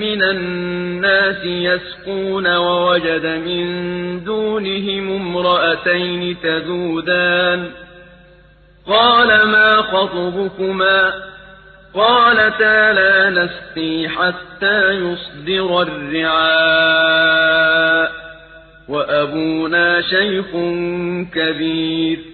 من الناس يسقون ووجد من دونهم امرأتين تذودان. قال ما خطبكما؟ قالتا لا نسقي حتى يصدر الرعاء وأبونا شيخ كبير.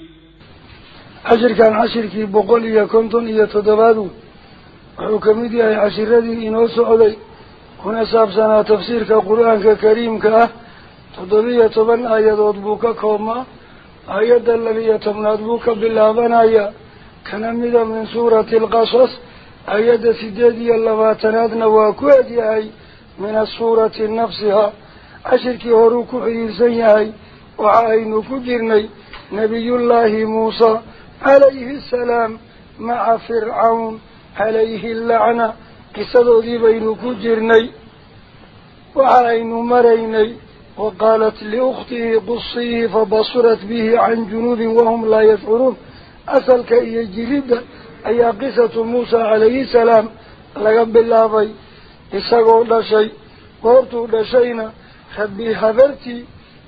Cashirkan cashirkii boqol iyo konton iyo toddobaadu wuxuu ka mid yahay cashiradii inoo socday kuna saabsanaa tafsiirka qur-aanka kariimka ah toddobiyo toban aayadood buu ka koobmaa aayadda labiyo tobnaad buu ka bilaabanaya kana mida min suurati alqasas aayadda sideed iyo labaatanaadna waa ku egyahay min asuurati nafsiha cashirkii horuu ku xidhiirsan yahay waxa aynu ku jirnay nebiyullaahi muusa عليه السلام مع فرعون. عليه اللعنة. كسدو بين كجرني. وعلينا مريني. وقالت لأخته قصيه فبصرت به عن جنود وهم لا يشعرون. أسلك إيا جريدا أي قصة موسى عليه السلام. لقب الله بي إساقوا لشي قرتوا لشينا خبي حذرتي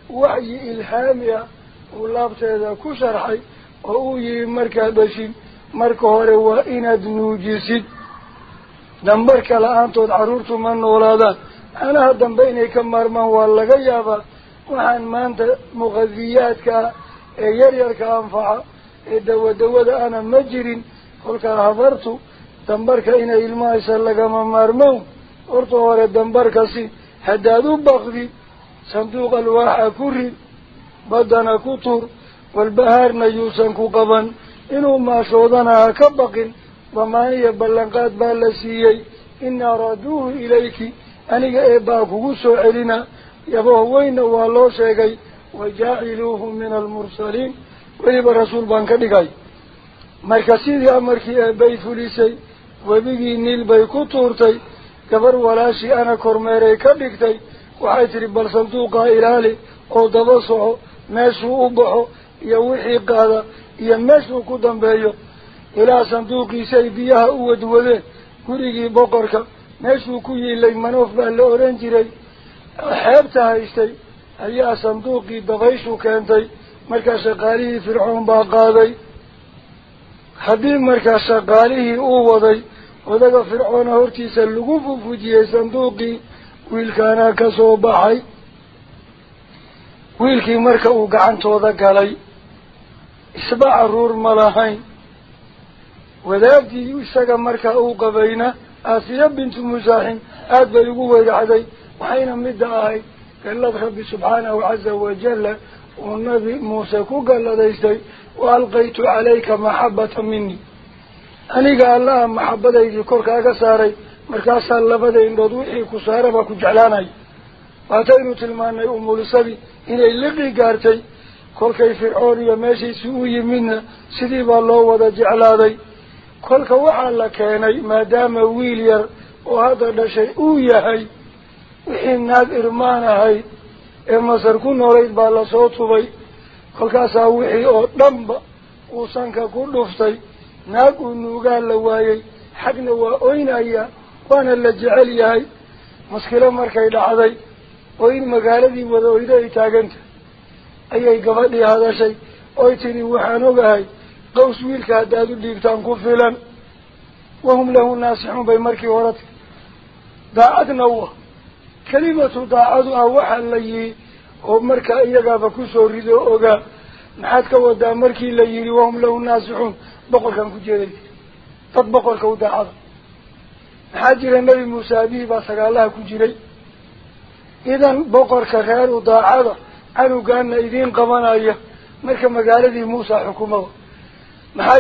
وعي إلحامي ولابت إذا كشرحي. Waa inaad nuujisid dambarka la-aantood carruurtu ma noolaadaan anaha dambe inay ka maarmaan waa laga yaabaa waxaan maanta muqadiyaadka ah ee yaryarka anfaca ee dawadawada ana ma jirin kolkaa habartu dambarka inay ilmahaysa lagama maarmown horta hore dambarkasi haddaad u baqdid sanduuq alwaaxa ku rid baddana ku tuur raaduuhu ilayki aniga ee baa kugu soo celina yaboh weyna waa loo sheegay wajaaciluuhu min almursaliin weliba rasuul baan ka dhigay marka sidii amarkii eebbay fulisay webigii niil bay ku tuurtay gabar walaashii ana kormeeray ka dhigtay waxay tidhi bal sanduuqaa ilaali oo daba soco meeshuu u baxo biyaha u wadwadeen gurigii boqorka meeshuu ku yiilay manoof baa la oran jiray xeebta haystay ayaa sanduuqii dabayshu keentay markaa shaqaalihii fircoon baa qaaday haddii markaa shaqaalihii uu waday odaga fircoona hortiisa lagu fufujiyey sanduuqii wiilkaanaa ka soo baxay wiilkii marka uu gacantooda galay lahayn wadaagdii isaga markaa uu qabayna aasiya bintu musaaxin aada bay ugu wadaxday waxayna midda ahayd gallad rabbi subxaanahu caza wajalla uu nabi muuse ku galladaystay wa alqaytu calayka maxabata mini aniga allaha maxabadaydii korkaaga saaray markaasaa labada indhood wixii ku saaraba ku jeclaanay waataynu tilmaanay umulisadii inay liqi gaartay sidii baa loo wada jeclaaday kolka waxaa la keenay maadaama wiil yar oo hadda dhashay uu yahay wixii naag irmaan ahayd ee masar ku noolayd baa lasoo tubay kolkaasaa wixii oo dhanba uu sanka ku dhuftay naag uu nuugaa la waayey xagna waa oynaya waana la jecel yahay muskilo markay dhacday oo in magaaladii wada oydo ay taaganta ku filan wahum lahu naasixuun bay markii hore tiri daacadna wa kelimatu daacadu ah waxaa la yihi oo markaa iyagaaba kusoo rido ogaa maxaad ka wadaa markii la yidhi wahum lahu naasixuun boqorkaan ku jeeday dad boqorka u daacada maxaa jira nebi muuse abihii baa sagaalaha ku jiray idan boqorka reer u daacada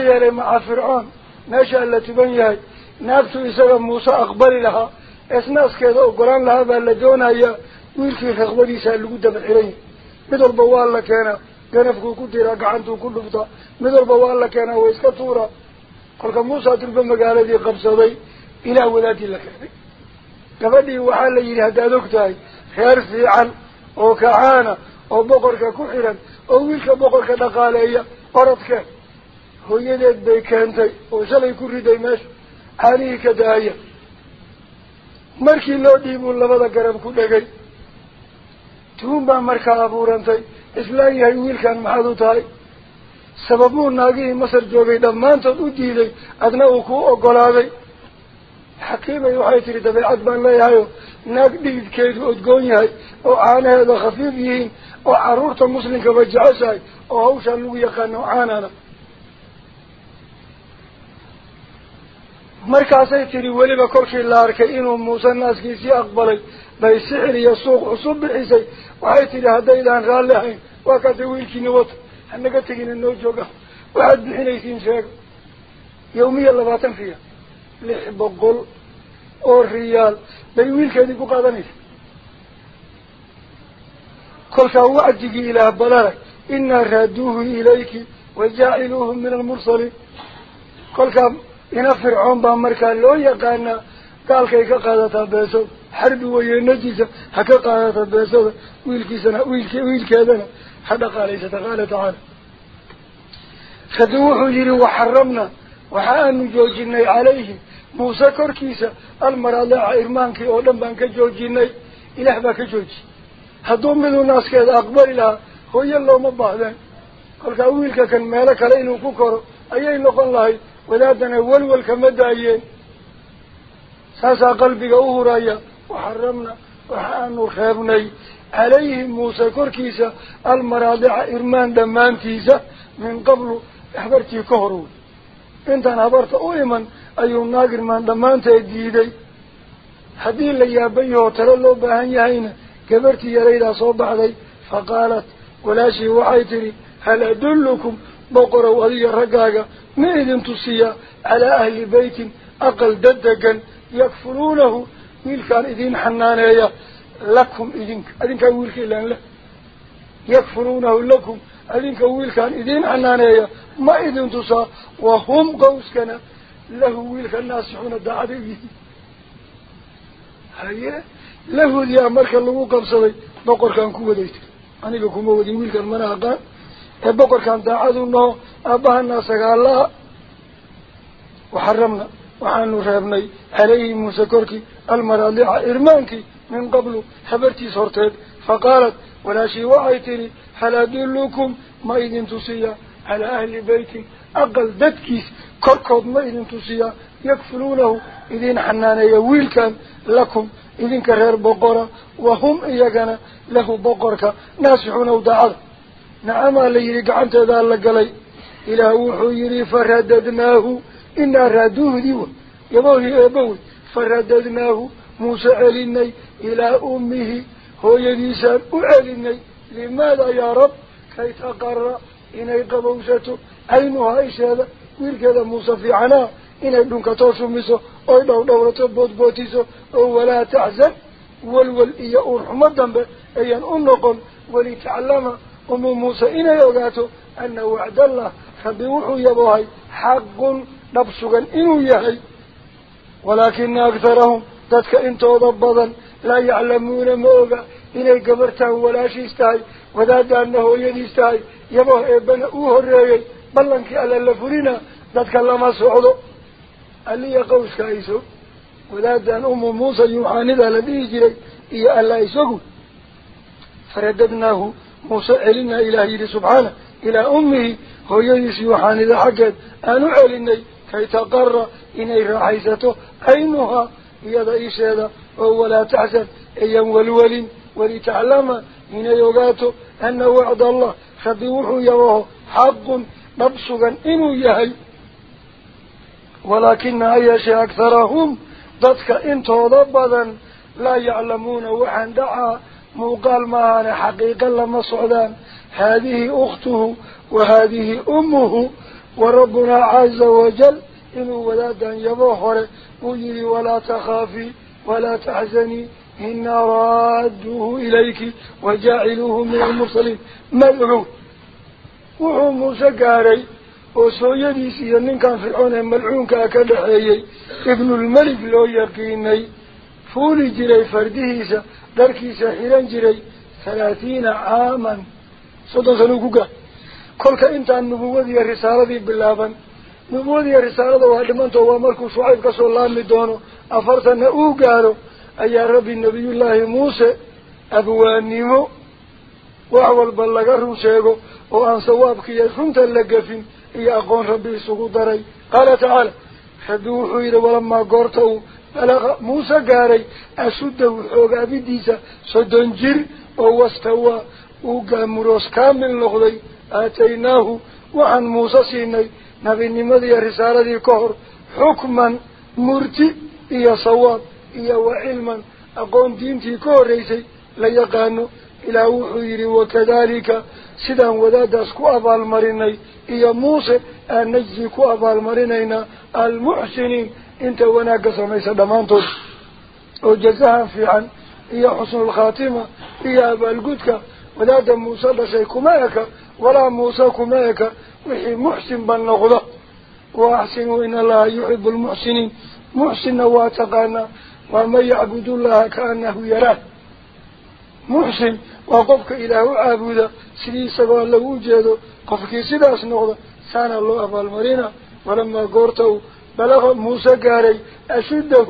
yeelay maca fircoon meeshaa la tuban yahay naagtu isaga muuse aqbali lahaa eesnaaskeeda ogolaan lahaa baa la doonayaa wiilkii raqbadiisaa lagu daba xiran yahay mid walba waa la keenaa ganafkuu ku diraa gacantuu ku dhuftaa mid walba waa la keenaa way iska tuuraa kolka muusa durba magaaladii qabsaday ilaah wadaadii la keenay gabadhii waxaa la yidhi haddaad og tahay reer fiican oo kacaana boqorka dhaqaaleeya orodkeen hooyadeed bay keentay oo shalay ku riday meesha caanihii ka daaya markii loo dhiibuu labada garab ku dhegay tuun baa markaa abuurantay islaan yahay wiilkan maxaad u tahay sababuu naagihii masar joogay dhammaantood u diiday adna uu kuu ogolaaday yahay oo caanaheeda khafiif yihiin oo carruurta muslimkaba jeceshahay oo hawshaa lagu yaqaano caanana markaasay tidhi weliba kolkii la arkay inuu muuse naaskiisii aqbalay bay sixir iyo suuq cusub bixisay waxay tidhi haddaydaan raalli ahayn waa kaata wiilkiina wata hanaga tegina noo jooga waxaad bixinaysiin sheega yawmiya labaatan riyaal لحبقل والريال بيويل كذلك قادنيس كل شهو أجيك إلى أبنالك إنا رادوه إليك وجعلوه من المرسلين. كل كم إنا فرعون بامرك لو يقالنا قال كيكا قادتا بيسو؟ حرب وينجيسا حكا قادتا بيسو؟ ويل كيسنا ويل, كي ويل كيسنا حدق عليسة قال تعالى خدوه يري وحرمنا. Calayhi muuse korkiisa almaraadica irmaankii oo dhan baan ka joojinay ilaah baa ka jooji hadduu miduu naaskeeda aqbali lahaa hooyo looma baahdeen kolkaa wiilka kan meelo kale inuu ku koro ayay noqon lahayd wadaadana welwel kama daayeen saasaa qalbiga u huraya waxaramna waxa aanu reebnay calayhi muuse korkiisa almaraadica irmaan dhammaantiisa min qablu habartii ka hor wey ayuu naag irmaan dhammaanteed diiday haddii la yaabayahoo talo loo baahan yahayna gabartii yaraydaa soo baxday fa qaalat walaashii waxay tidhi hal adullukum boqorow adiga raggaaga ma idin tusiyaa calaa ahli beytin aqal dadegan yakfuluunahu wiilkaan idin xanaaneeya lakum idinka adinkaa wiilka ilaan leh yakfuluunahu lakum أذنك ويلك عن إذين عنانية ما إذن تسا وهم قوس كان. له ويلك الناسحون الدعادي. هيا له ذي أمرك اللغو قمصلي بقر كان كوديت أنا لكم هو ذي ويلك المناقا بقر كان دعادنا أباها الناس قال الله وحرمنا. وحانو رابني عليه مسكركي المرالع إرمانك من قبل. حبرتي صورتين. فقالت. ولا شيء وعيتني هل أدلكم ما إذن تسيا على أهل بيتي أقل دكيس كركض ما إذن تسيا يكفلونه. إذن حنان يويل كان لكم. إذن كرير بقرة وهم إيقنا له بقرة ناسحون ودعال. نعم اللي يريد عن تذال لقلي إلهوح يريد فرددناه. إنا رادوه ديون يبوه يبوه. فرددناه. موسى أليني إلى أمه. هو يديسان. أعليني لماذا يا رب كي تقرر إني قبوشته عينها إيش هذا ويلك هذا موسى في عنا. إني دونك توسمسه أيضا دورة بوت بوتيسه ولا تحزن. والول إيا أرحمدا به أي أن أمنقم ولتعلم أم موسى إن يوغاته أن وعد الله فبوحو يبوهي. حق نبسغا إنو يهي. ولكن أكثرهم تتك إنتو ضبضا لا يعلمون موغا إني قبرته ولا شيء استاي وذا دانه يدي استاي يبوه إبن أوه الرئي بلنك ألا اللفرين تتكلم السعود قال لي قوسك إيسو وذا أن أم موسى يوحاني ذا لديه جري إيا ألا إيسوك فرددناه موسى علنا إلهي سبحانه إلى أمه هو يجيس يوحاني حقا حقه. أنو علني كي تقرى إني رحيزته أينها؟ يا يضعي شهده أولا تحزن أيام والولين ولتعلم إن يغاتو أن وعد الله خذوه يوه حق نبسغا إن يهي. ولكن أي شيء أكثرهم ضدك إنتو ضبضا لا يعلمون وحن دعا مقال مهان حقيقا لما صعدان. هذه أخته وهذه أمه وربنا عز وجل إنه ولادا يبوحر أجري ولا تخافي ولا تحزني. إن رادوه إليك وجعلوه من المرسلين. ملعون وهو موسى قاري. وصو يديسي أنه كان فرعون ملعون كأكدحيي. ابن الملك لو يقيني فولي جري فردهيسا دركي سحيرا جري. ثلاثين عاما. صدا سنوكوكا. كلك انت عن نبوة دي الرسالة دي بالله نبوة دي الرسالة دي وعلمان توامركو صعيب قصو الله مدونو أفرسا نقوكارو أي ربي النبي الله موسى أبوانيه وأول بلغه شيخه وأن صوابك يخنت اللقفين إيا أقوان ربي سقودري قال تعالى حدوه إلى ولما قرته بلغ موسى قاري أشده وحوق أبديسة سدنجر ووستوى وقاموروس كامل لغضي آتيناه وعن موسى سيني نبي نمضي رسالة الكهر حكما مرتي إيا صواب إياه وعلما أقوم دينتي كوريسي ليقانو إلى وحيري وكذلك سيدان وداداسكو أبال مريني إياه موسى أن أنجيكو أبال مرينينا المحسنين انت وناك سميسا دمانتوس وجزاها في عن إياه حسن الخاتمة إياه بالقدك ودادا موسى بسي كمائك ولا موسى كمائك وحي محسن بالنغضة وأحسنوا إن الله يحب المحسنين محسن واتقانا وما يعبد الله كأنه يرى محسن. وقفك إله عبودا سليسة والله وجهده قفك سلاس نغضا سان الله أفالمرينة ولما قرته بلغ موسى قاري. أشده.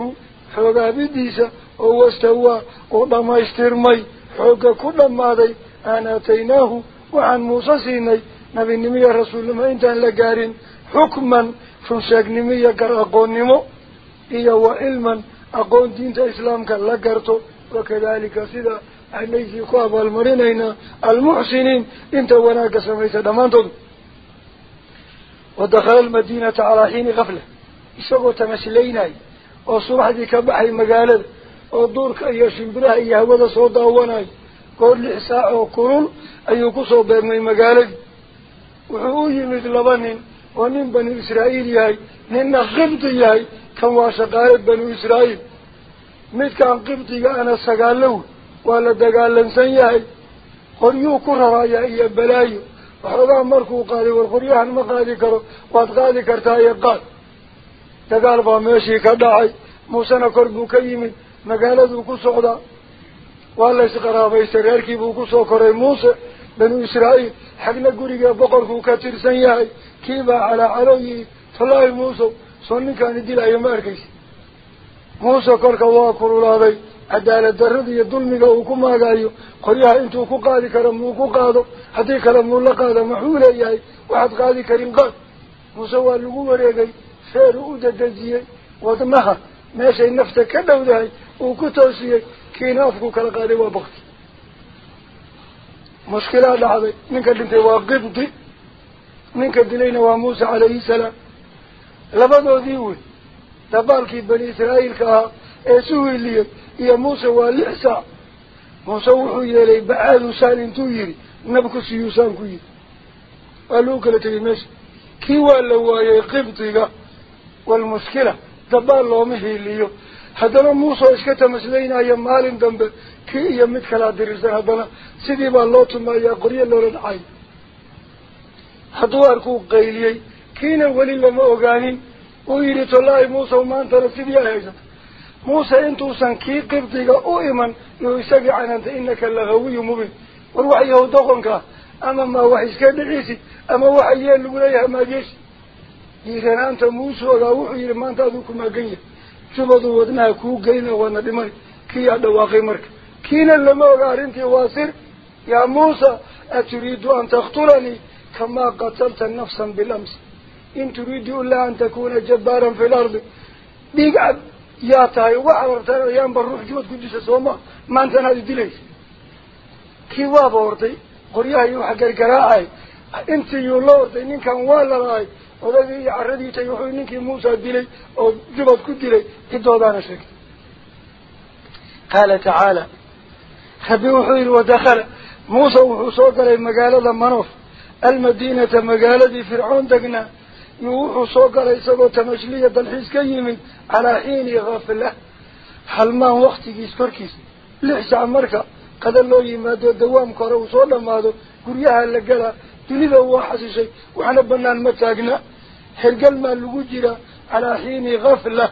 حوق بديسة هو استوى. وما استرمي. حوق كل ماضي أنا تيناه وعن موسى سيني. نبي النمية رسول ما إنتان لقارين. حكما. فنساق نمية قرقون نمو إيا وإلما. Intaan la gaarin xukman runsheegnimo iyo gar aqoonnimo iyo wa cilman aqoon diinta islaamka la garto wakadalika sida aynaysii ku abaalmarinaynaa almuxsiniin inta wanaagga samaysa dhammaantood wadakhala almadiinata calaa xiini kafla isagoo tamashlaynay oo subaxdii ka baxay magaalada oo duurka iyo shimbiraha iyo hawada soo daawanayo goor lix saac ana sagaalow waa la dagaalansan yahay qoryuu ku rarayaa iyo balaayo waxoogaa markuu qaaday war qoryahan ma qaadi karo waad qaadi kartaa iyo qaad dagaal baa meeshii ka dhacay muusena kor buu ka yimid magaaladuu ku socdaa waa la isqaraabaystay reerkiibuu kusoo koray muuse banu israa'iil xagna guriga boqorkuu ka tirsan yahay kiibaa calaa calooyihi tallaahi muusow soo ninkaani dilaayo ma arkaysa muuse kolka waa kululaaday cadaalad darrada iyo dulmiga uu ku maagayo qoryaha intuu ku qaadi karo muu ku qaado haddii kale muu la qaada maxuu leeyahay waxaad qaadi karin qaad muuse waa lagu wareegay feer uu u dadejiyey wadnaha meeshay nafta ka dhowdahay uu ku toosiyey kiina afku kala qaaday waa bakti mushkilaa dhacday ninka dhintay waa qibdi ninka dilayna waa muuse calayhi salaam labadoodii wey dabaalkii bani israa'iilka ahaa ee suhiliyey iyo muuse waa lix saac muuse wuxuu yeelay bacaadu saan intuu yidhi nabku siyuu saan ku yidhi waa lagu kala tegay meesha kii waa la waayey qibdiga walmushkila dabaal looma hiiliyo haddana muuse oo iska tamaslaynayo maalin dambe kii iyo mid kalaa dirirsan haddana sidii baa loo tumayaa qoryo loola dhacay hadduu arkuu qayliyey muuse maantana sidii ay haysata muuse intuusan kii qibdiga u iman yuu isagii canantay inaka lagawiyu mubin war wax yahow doqonkaa ama maa wax iska dhicisid ama waxa yeel lagu leeyahay maad yeeshi dhiiranaanta muuse ogaa wuxuu yidhi maanta aduu ku maagan yahay jubaduu wadnaha kuu geyna waadna dhimay kiyaa dhawaaqay marka kiina lama oga arrintii waa sir yaa muusa aturiidu an taktulanii kamaa qatalta nafsan bilams إن تريد إلا أن تكون جبارا في الأرض. بيقعد يا تاي وعبرت أيام بالروح جوات قدس السوما ما أنت نادي دليس. كي واب أورتي قريها يوحى قرقراعي أنت يولو أورتي إنك أموال لغاي وذي عردي تيوحي إنك موسى دلي أو جبات كدلي إدوا دانا شكت قال تعالى خبيو حيل ودخل. موسى وحصوك للمقالة منوف المدينة مقالة فرعون دقنا. Tamashliya dalxiis ka yimid calaa xiini kafla halmaan waktigiis korkiis lix sac marka qada loo yimaado dawaamka hore uu soo dhamaado guryaha la galaa dunida waa xasishay waxna banaan ma taagna hergal maa lagu jiraa calaa xiini kafla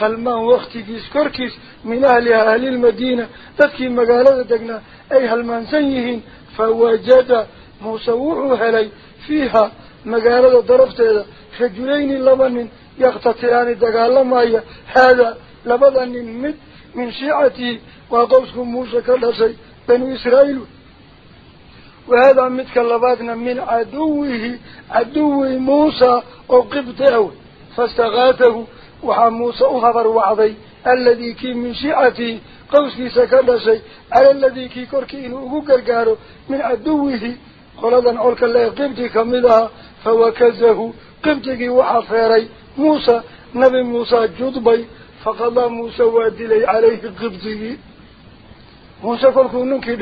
halmaan waktigiis korkiis min ahliha ahlilmadiina dadkii magaalada degnaa ay halmaansan yihiin fawajada muuse wuxuu helay fiiha magaalada darafteeda dagaalamaya haadaa labada nin mid min shiicatihi waa qowsku muuse ka dhashay banu israa'iil وهذا متك لبادنا من عدوه عدو موسى أو قبطه فاستغاثه وحا موسى أخبر وعضي. الذي كي من شيعته قوسكي شيء على الذي كي كركي إنه قرقاره من عدوه. قلدا عولك الله قبطي كمدها. فوكزه قبطي وحفيري موسى نبي موسى جدبي فقضى موسى وادلي عليه قبطي موسى كلكو ننكي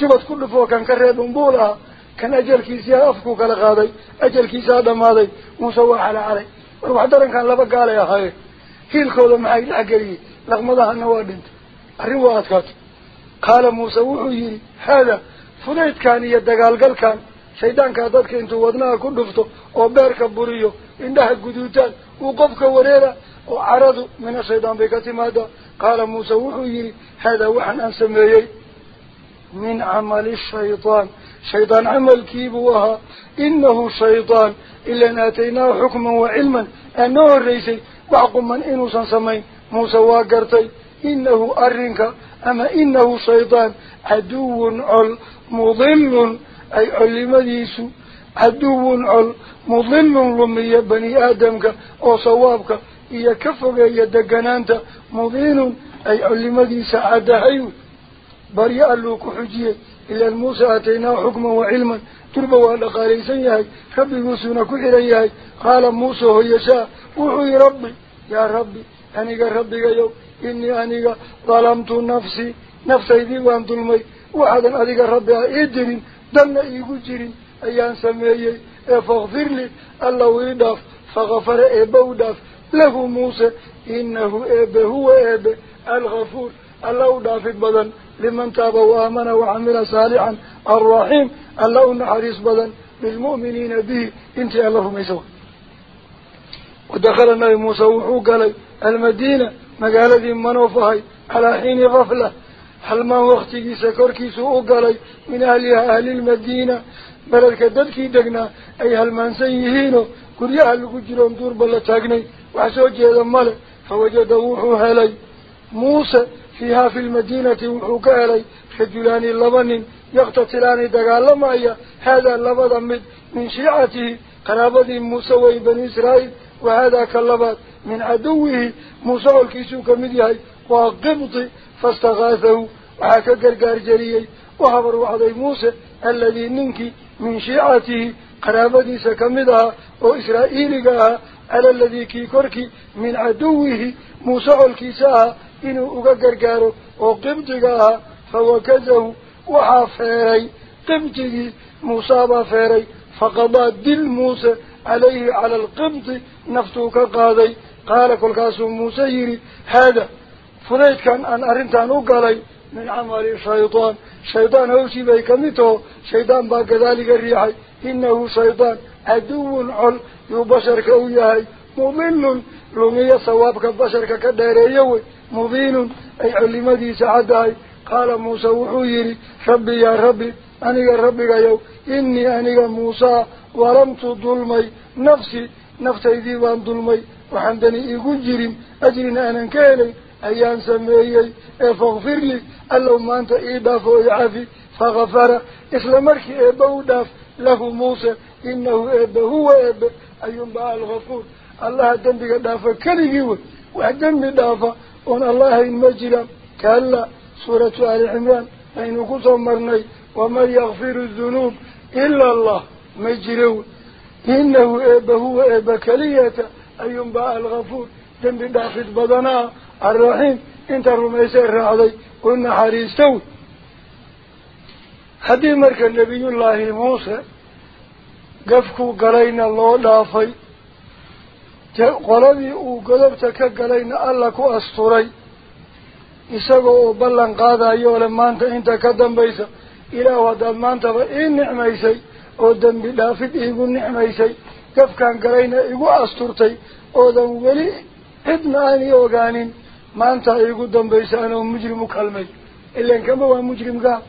jubad ku dhufoo kan ka reebun buu lahaa kan ajalkiisiyaa afkuu kala qaaday ajalkiisaa dhammaaday muuse waa calacalay war wax darankan laba gaalay ahaaye hiilkooda maxay dhexgeliyey laqmadahana waa dhintay arrin waa adkaato qaala muuse wuxuu yidhi haada fudaydkan iyo dagaalgalkan شيطان كذلك أنت وضناه كل نفته وبارك بريه إنها الجدودان وقفك وريرة وعرضوا من الشيطان بكثير ماذا قال موسى وحيه هذا وحنا نسميه من عمل الشيطان شيطان عمل كيبوها إنه شيطان إلا ناتيناه حكما وعلما أنه الرئيسي وعقم من إنوسا سمي موسى وقرتي إنه أرنك أما إنه شيطان عدو عل مضل أي علم ديسو عدو عل مضل لمي بني آدمك أو صوابك إيا كفك إيا دقنانت مضين أي علم ديس عدهيو. بريا اللوك حجية إلا الموسى أتيناه حكما وعلما. تربى وقال سيهي ربي موسونا كحريهي قال موسى هو يشاء وحي ربي. يا ربي أنيق ربي يو إني أنيق ظلمت نفسي نفسي ذي وان ظلمي. وحدا أذيق ربي دن إيقو جرين أيان سميي فاغفر لي الله يداف فغفر إيبو داف له موسى إنه إيبه هو إيبه الغفور. الله دافق بدن لمن تاب وآمن وعمل صالحا الرحيم. الله نحريص بدن بالمؤمنين به. انت اللهم يسوى. ودخل النبي موسى وحوق المدينة مقالة هل ما وقتي سكركي سوء علي من أهلها أهل المدينة؟ بلد كددكي دقنا. أي هل من سيهينو كريا هل كجرون دور بلا تاقني. وحسوجي هذا ملك فوجد وحوها لي موسى فيها في المدينة وحوكا لي رجلان لبن يقتتلان دقال هذا اللبض من, من شيعته. قرابة موسى وابن إسرائيل. وهذا كاللبض من عدوه. موسى الكيسو كمديهي. وقبط فاستغاثه وحكى قرقار جريي وحبر وحضي موسى الذي منك من شيعته قرابتي سكمدها وإسرائيل وإسرائيلها على الذي كيكرك من عدوه موسى الكيساها إنه أقدر قاره وقبطها فوكزه وحافيري قبطه موسى بافيري فقضى دل موسى عليه على القبط نفتك قاضي قال كل قاسم موسى هذا min camali shaydaan shaydaan hawshii bay kamid taho shaydaan baa gadaaliga riixay inahu shaydaan caduwun col yuu basharka u yahay mudilun lumiyo sawaabka basharka ka dheereeyo wey مبين أي علمدي سعداي قال موسى وحيري ربي يا ربي أنيق ربي يو إني أنيق موسى ظلمت ظلمي نفسي أيان سميي فاغفر لي. اللهم أنت إيداف ويعافي. فغفر. إسلامك إيبا داف له موسى. إنه إيبا هو إيبا. أيوم بقى الغفور. الله دنبك دافا كليهو وحدنبي دافا وأن الله المجرم كلا. سورة آل عمران. أين قصم مرني ومن يغفر الذنوب إلا الله. مجرو إنه إيبا هو إيبا. كلية. أيوم بقى الغفور. دنبي دافت الرحيم alraxiim inta rumaysay raacday u naxariistow haddii marka nebiyullaahi muuse gafkuu galayna loo dhaafay qoladii uu godobta ka galayna alla ku asturay isagoo oo ballan qaadayo ole maanta inta ka dambaysa ilaahu haddaad maantaba ii nicmaysay oo dembi dhaafid iigu nicmaysay gafkaan galayna igu asturtay oodan weli cidna aan ii ogaanin. Anoo mujrim u kalmay ilan kama waa mujrimkaa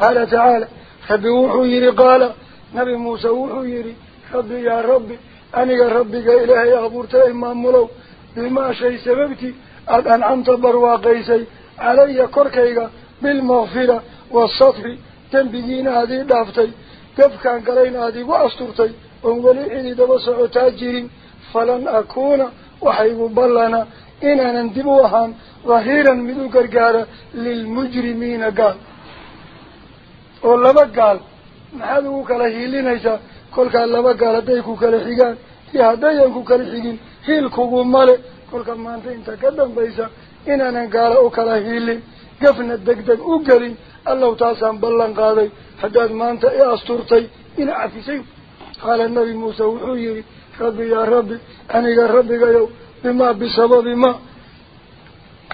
qaala tacaala rabbi wuxuu yidhi qaala nabi muuse wuxuu yidhi rabbi yaa rabbi aniga rabbiga ilaahay abuurtay maamulow bimaa shay sababti aada ancamta barwaaqaysay calaya korkayga bilmakfira waasatri dembigiina aad ii dhaaftay gafkaan galayna aada igu asturtay oon weli cidi daba socotaa jirin falan akuuna waxaygu ballana ahaan dhahiiran mid u gargaara lilmujrimiina gaal oo laba gaal maxaad ugu kala hiilinaysaa kolkaa laba gaal hadday ku kala xigaan iyo haddayan ku kala xigin hiilkugu male kolka maanta inta ka dambaysa inaanan gaala u kala hiilin gafna degdeg u gelin allow taasaan ballan qaaday haddaad maanta i asturtay ina cafisay qaala nabi muuse wuxuu yidhi rabbi yaa rabbi aniga rabbigayow bisababi ma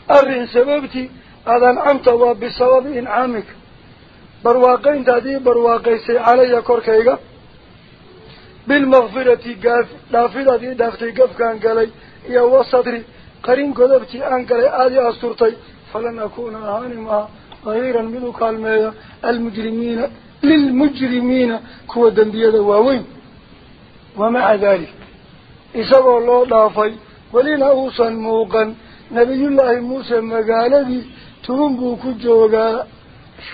arrin sababtii aada ancamta waa bisababi incaamika barwaaqayntaad ii barwaaqaysay calaya korkayga بالمغفرة قاف دافدة دافتي قف كان قلي. يا وصدري قرين قدبتي أن قلي آدي أسطرتي فلن أكون أهاني معها ظهيرا منه كالمية المجرمين للمجرمين كوى دنبية واوين ومع ذلك إسابة الله دافي ولينا أوصا موقا نبي الله موسى مقالدي تنبو كجوغا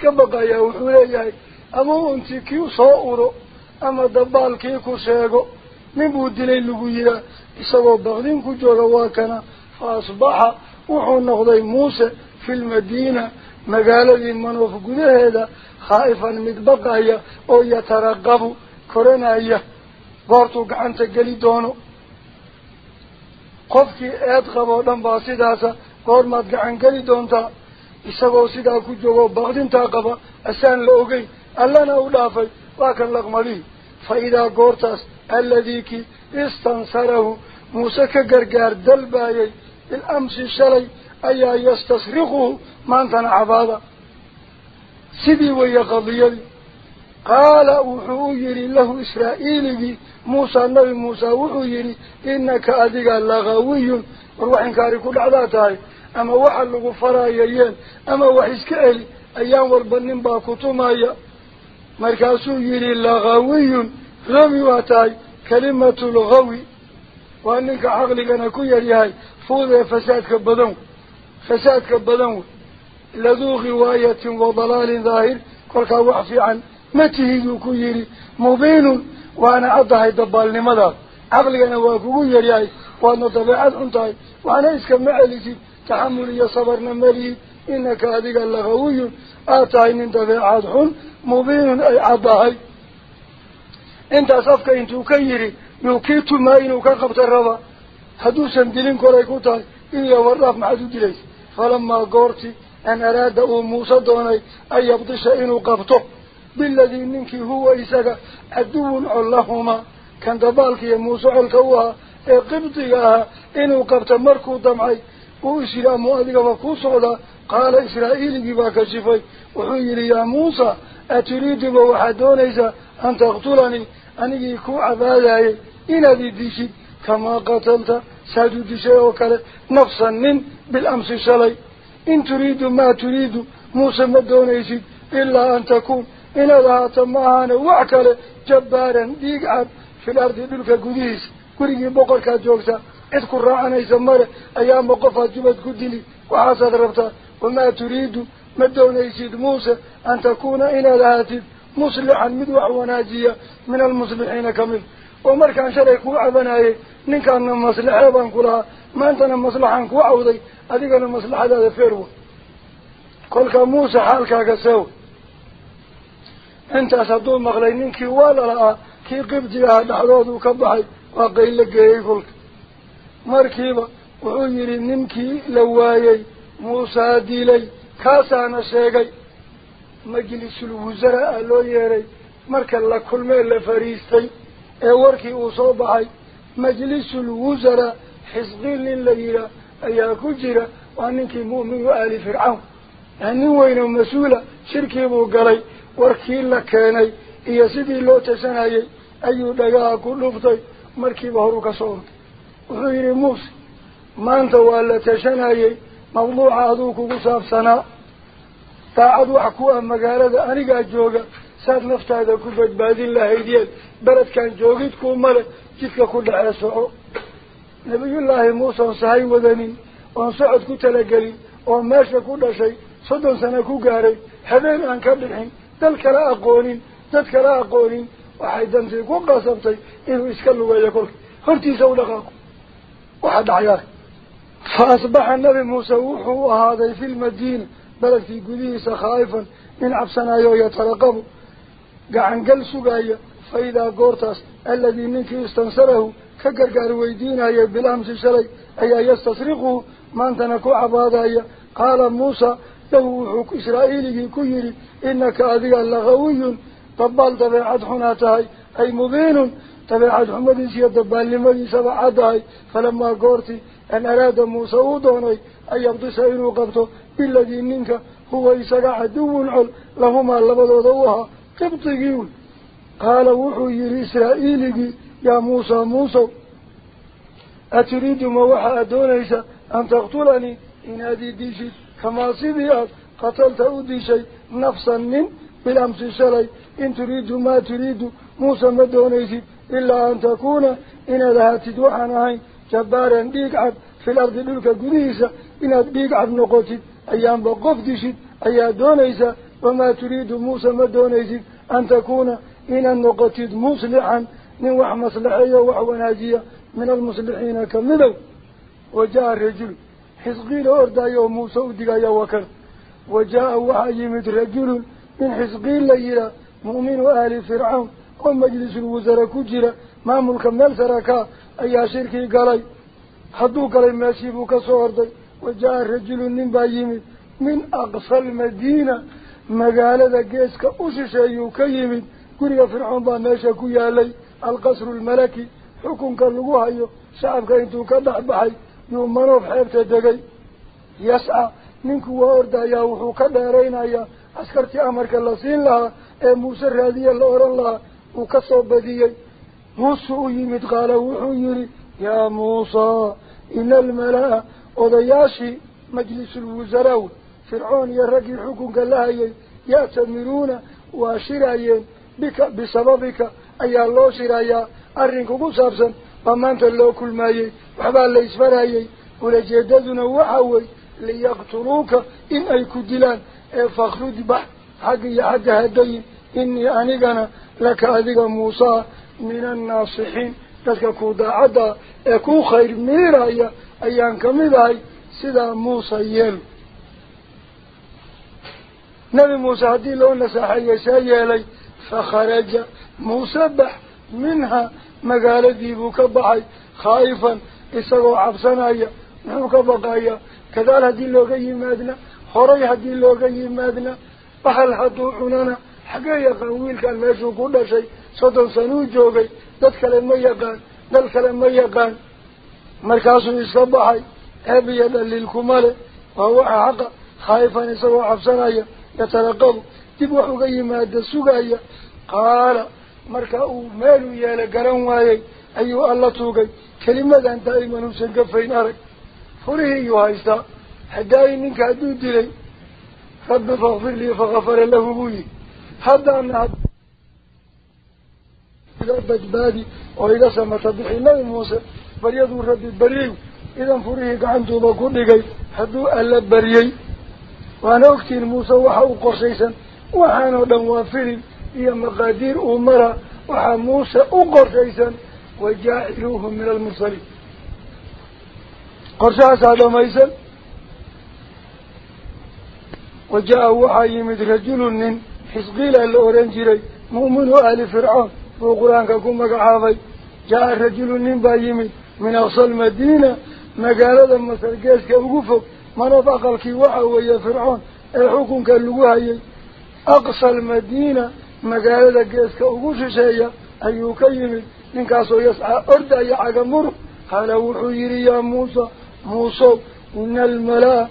يا ama unti kii soo uro ama dabaalkii ku sheego nin buu dilay lagu yihaa isagoo baqdin ku jooga waa kana fa asbaxa wuxuu noqday muuse fi lmadiina magaaladii manoof gudaheeda khaa'ifan mid baqaya oo yataraqabu koranaya goortuu gacanta geli doono qofkii eed qaboo dhan baa sidaasa goormaad gacan geli doontaa isagoo sidaa ku joogo baqdintaa qaba asaan la ogeyn allana u dhaafay وكان لغمليه فإذا قورتاس الذي كي استنصره موسى كقرقار دلبايي الأمس شلي قال وحو يري له إسرائيل موسى النبي موسى وحو يري إنك أذيك اللغوي وروح إنكاري كل عضاتها أما وح لغفرها ييين أما وحيسك أهل أيام والبنين باكتوما يا مركاسو يري اللغوي رميواتها كلمة لغوي وأنك عقلك نكو يريهاي. فوضي فساد كبدون. فساد كبدون. لذو غواية وضلال ظاهر. كلها وحفي عنه yidhi mubiinun waana caddahay dabaalnimadaas caqligana waa kugu yaryahay waadna dabeecad xun tahay waxna iskama celisid taxamul iyo sabarna malihid inaka adiga lagawiyun aad tahay nin dabeecad xun مبين أي عضاهي انت صفك انتو كيري يوكيتو ما إنو كقبت الربا حدوثا دلين كوريكوتا إلا وراف أن أن بالذي منك هو إساق أدو اللهما. كان دبالك يا موسى الكوها. قبطيها إنو قبط مركو دمعي. وإسلام أدق وكوصولا قال إسرائيل بباك شفي وحيري يا موسى. أتريد بوحدونيسا أن تقتلني. أني يكون عبادي إن ذي كما قتلت سادو ديشي وكلا نفسا من بالأمس شلي إن تريد ما تريد. موسى مدونيسي إلا أن تكون. إن الله تماهان وعكال جبارا ديقعا في الأرض دلك قديس. كريم بقر جوكسا اذكر راعنا يسمر أيام مقفة جبت قديلي وحاسد ربطا وما تريد مدون يسيد موسى أن تكون إن هاتف مصلحا مدوع وناجية من المصلحين كمل. ومر كان شريكو من كان مصلحا بانكولا. ما أنت مصلحا كوعوضي أذيقنا المصلحة هذا فيرو كل كان موسى حالكا قسوه انت اصدوه مغلينينك ولا لا كي قبضي هذا حدوث وكبحي وقيل لك ايقلك مركيبة وعيري منك لوايي موسى ديلي كاسان الشيقي مجلس الوزراء لو يري مركا لكل ميل فريستي اي وركي اصابحي مجلس الوزراء حزقين الليلة اياكو جيرا وانك مؤمن وآل فرعون. يعني هنوين مسؤولة شركي بو قري ayuu dhagaha ku dhuftay markiiba horu ka soo ortay wuxuu yidhi muuse maanta waa la tashanayay mawduuca aduu kugu saabsanaa daacad wax ku ah magaalada anigaa jooga saad naftaada ku badbaadin lahayd yeel beledkan joogid kuuma leh jidka ku dhexee soco nabiyullaahi muuse oon sahay wadanin oon socod ku talagelin oo meesha ku dhashay soddon sano ku gaaray habeen aan ka dhixin ذلك لا أقولين ذلك لا أقولين. وحيدا تلك وقاسمتي إنه إسكالوا ويقول هرتي سولقاكم وحد عياك. فأصبح النبي موسى وحو هذا في المدينة. بل في قديس خائفا. من عبسنا يترقب. قعن قلسوا قاية فإذا قورتاس الذي منك استنصره. كقرقار ويدين أيه بلامس الشري أيه يستصرقه ما انتنكو عبادا قال موسى له إسرائيلي كيري إنك أذيا لغوي طبال طبيعات حناتهاي أي مبين طبيعات حمد سيئة طبال لمي سبع فلما قرتي أن أراد موسى ودوني أي أبدس سائل وقبته بالذي منك هو إسرع دو عل لهما اللبض وضوها قبطيون قال وحي إسرائيلي يا موسى موسى أتريد ما وحى أدونيس أن تقتلني؟ إن هذه ديشت كما سيدي سيديات قتلت أودي شيء نفسا من بالأمس الشري إن تريد ما تريد موسى مدونيسي إلا أن تكون إن ذهتت وحناهي جبارا بيقعد في الأرض للك قديسة. إن بيقعد نقوتي. أيام بقفتي شيء أيا دونيسة وما تريد موسى مدونيسي أن تكون إن نقوتي مصلحا. من وح مصلحية وح من المصلحين كمدو وجاء الرجل. Yimid rajulun min xisqiil la yihaa mu'minu ahli fircawn oo majlisul wasara ku jira maamulka meel sarakaa ayaa shirkii galay hadduu galay meeshii buu ka soo orday wajaa rajulun nin baa yimid min aqsa almadiina magaalada geeska u shisheeyuu ka yimid guriga fircoon baa meesha ku yaalay alqasru lmalaki xukunka lagu hayo shacabka intuu ka dhex baxay waa ordayaa wuxuu ka dheeraynayaa askartii amarka la siin lahaa ee muuse raadiye la odhan lahaa uu ka soo badiyey muuse u yimid qaala wuxuu yidhi yaa muusaa ina almalaa odayaashii majlisulwasaraa wey fircoon iyo raggii xukunka la hayay ya'tamiruuna waa shiraayeen bika bisababika ayaa loo shirayaa arrinka ku saabsan waxbaa la isfarayey ulajeedaduna waxa wey liyaqtuluuka in ay ku dilaan ee fakhruj bax xagga iyo xagga hadayin inii anigana laka adiga muusaa min annaasixiin dadka ku daacadda ee ku khayr miiraya ayaan kamid ahay sidaa muuse yeel nebi muuse haddii loo nasaaxeeyey see yeelay fakharaja muuse bax minha cabsanaya muxuu ka baqayaa gadaal haddii looga yimaadna horay haddii looga yimaadna bahal hadduu cunana xaggee yaqaan wiilkan meeshuu ku dhashay soddon sanuu joogay dad kale ma yaqaan dal kale ma yaqaan markaasuu iska baxay ceeb iyo dhaliilkuma le waa waxa xaqa khaa'ifan isagoo cabsanaya yataraqabu dib wax uga yimaada sugaya qaala marka uu meeluu yeela garan waayey ayuu alla tuugay kelimadan daa'iman uusan gafayn arag furihii iyuu haystaa hadaayi ninka hadduu dilay rabbi fakfir lii fakafara lahu buu yihi haddana iga badbaadi oo iga samata bixi nabi muuse baryaduu rabbi baryey idan furihii gacantuuba ku dhigay hadduu alla baryey waana ogtiin muuse waxa u qorshaysan waxaanoo dhan waa filin iyo maqaadiir uu mara waxaa muuse u qorshaysan wajaaciluuhu min almursaliin. Qorshahaasaa dhamaysan? وجاء وحا يمد رجل من حسقيل الأوران جري مؤمن أهل فرعون وقرآن ككم مقعافي جاء رجل من بايمد من أصل المدينة مقالة مصر قيس كوقفك منطق الكيوحة ويا فرعون الحكم كاللغوها أقصى مقالة قيس كوقف شيء أيوك يمد من كاسو يسعى أردى يعقمر قال وحيري يا موسى موسى إن الملاء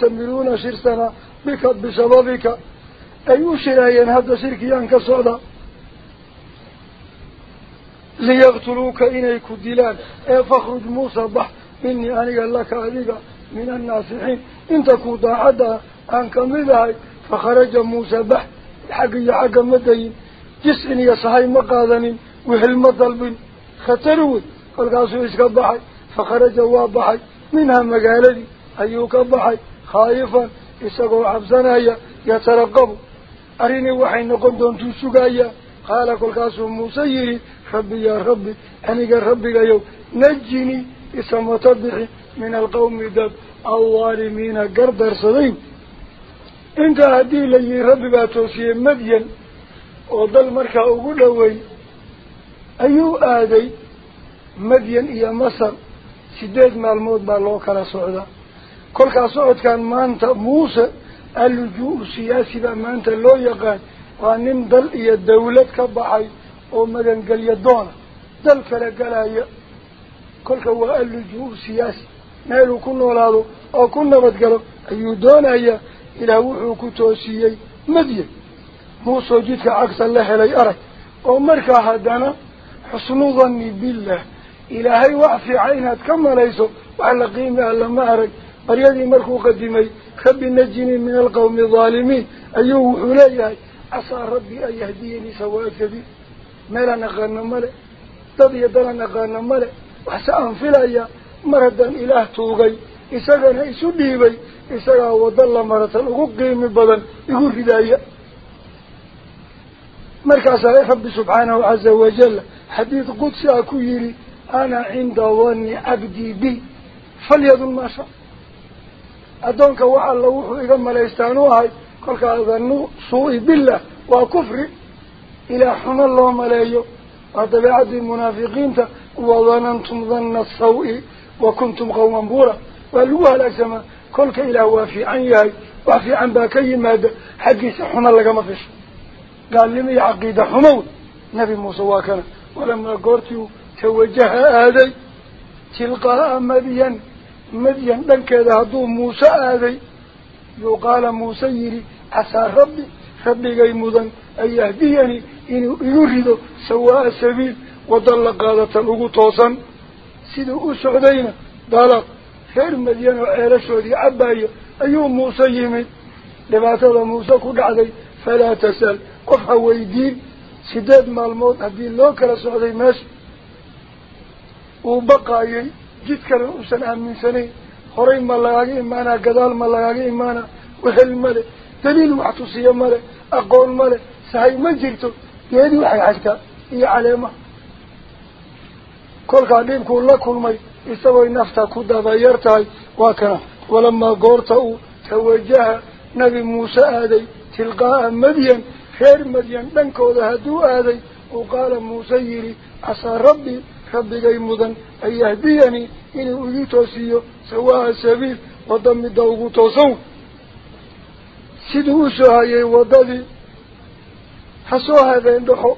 tamiluuna shirsana bika bisababika ay u shiraayeen hadda shirkiyaan ka socda liyaqtuluuka inay ku dilaan ee fakhruj muusa bax minii aniga laka adiga min annaasixiin inta ku daacadda ah aan kamid ahay dayin jis-in iyo sahay ma qaadanin wehel ma dalbin khatar wey kolkaasuu iska baxay fakharaja waa baxay منها مقالدي. أيوك بحي. خايفا. إساقوا عبسانايا يترقبوا. أريني وحي نقول دون تسوقايا قال كل كاسو موسيري ربي يا ربي. أنيق ربي يو نجني إسا متبحي من القوم دب. الظالمين قردر انت هدي لي ربي باتوسي مدين وضل مركا أقول وي أيو آدي مدين إيا مصر sideed maalmood baa loo kala socdaa kolkaa socodkan maanta muuse allujuu siyaasi baa maanta loo yaqaan waa nin dal iyo dawlad ka baxay oo magangelya doona dal kala galaya kolka waa allujuu siyaasi meeluu ku noolaado oo ku nabadgalo ayuu doonayaa wuxuu ku toosiyey madyan muusoo jidka cagsa la helay arag oo markaa haddana xusnu danni billah إلهي وعفي عينات كما ليسو. وعلى قيمة لما أرك بريدي مركو قدمي. خب نجني من القوم الظالمين. أيوه حليهي عسى ربي أن يهديني سواء كبير. ميلا نقانا ملي تضي إساقنا إسو ديبي إساقا وضل مرة لغو قيمي بدن يقول هدايا مركز رب سبحانه عز وجل حديث قدسي أكو يري أنا عند ظن عبدي بي ما شاء أدونك وحا الله وحو إغم ليستانوها قولك أظنوا سوء بالله وكفر إلى حن الله ملايو وطبيعة المنافقين وظننتم ظن والوها الأجسام كلك إلى وافي عن ياي وافي عن باكي مادة حقي سحن الله ما فيش قال لي عقيدة حمود نبي موسى واكنا. ولما قرتوا توجه آذي تلقاء مدين مدين لن كذا هدو موسى آذي يقال موسى يري عسى ربي ربي غي مدن أن يهديني إن يريد سواء سبيل وضل قادة لغو توصا سيدو أسعدين خير مدين وعيرشو دي عباية أيو موسى يمد لبعثة موسى كل عدي فلا تسأل قفها ويدين سداد مالموت هدين لو كلا سعودي ماشي baqaayay jid kale uusan aaminsaneyn horay ma lagaaga imaanaa gadaal ma lagaaga imaanaa wehel male daliil wax tusiya male aqoon male sahay ma jirto geedii waxay xagtaa iyo caleemaha kolkaa dhibkuu la kulmay uu tawajaha nabi muuse aaday tilqaa'a madyan reer madyan dhankooda hadduu aaday uu qaala muuse yidhi casaa rabbi rabbigay mudan an yahdiyanii inuu igi toosiyo sawaa'a sabiil wadda midda ugu toosan siduu u soo hayay waddadii ha soo habeen dhaxo